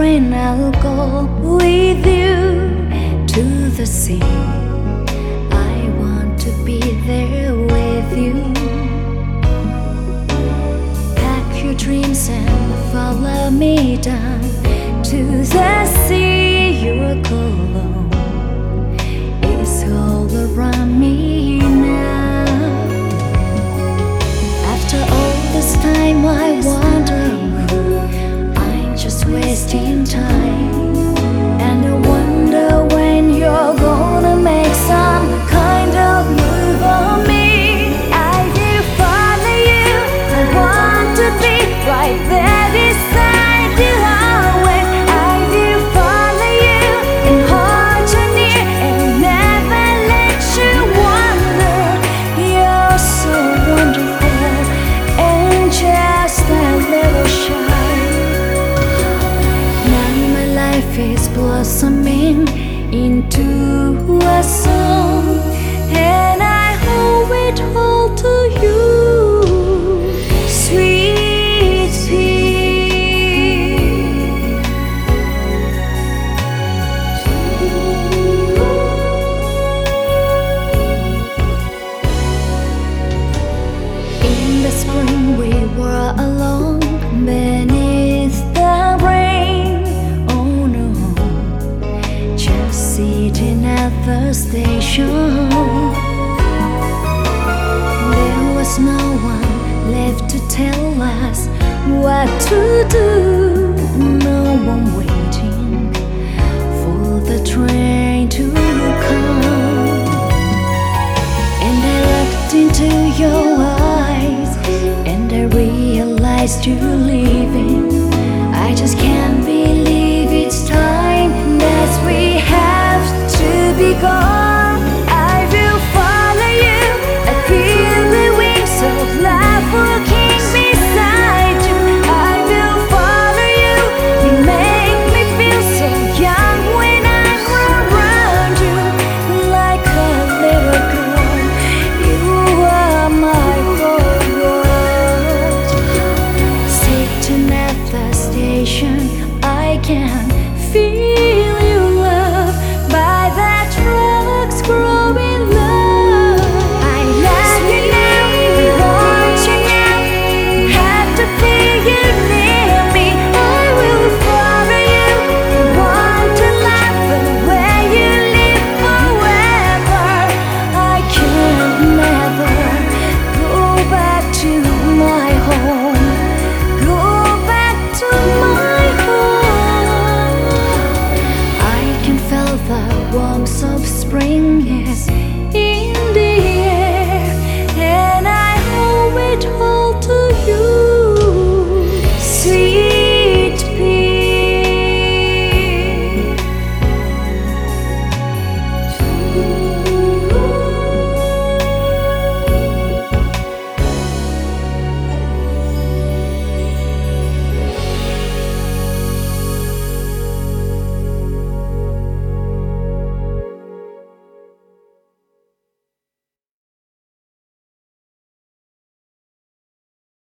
train, I'll go with you to the sea. I want to be there with you. Pack your dreams and follow me down to the sea. you're cologne just wasting time. Is blossoming into a song, and I owe it all to you, sweet pea. In the spring at the station. There was no one left to tell us what to do. No one waiting for the train to come. And I looked into your eyes and I realized you're leaving. I just can't believe it's time because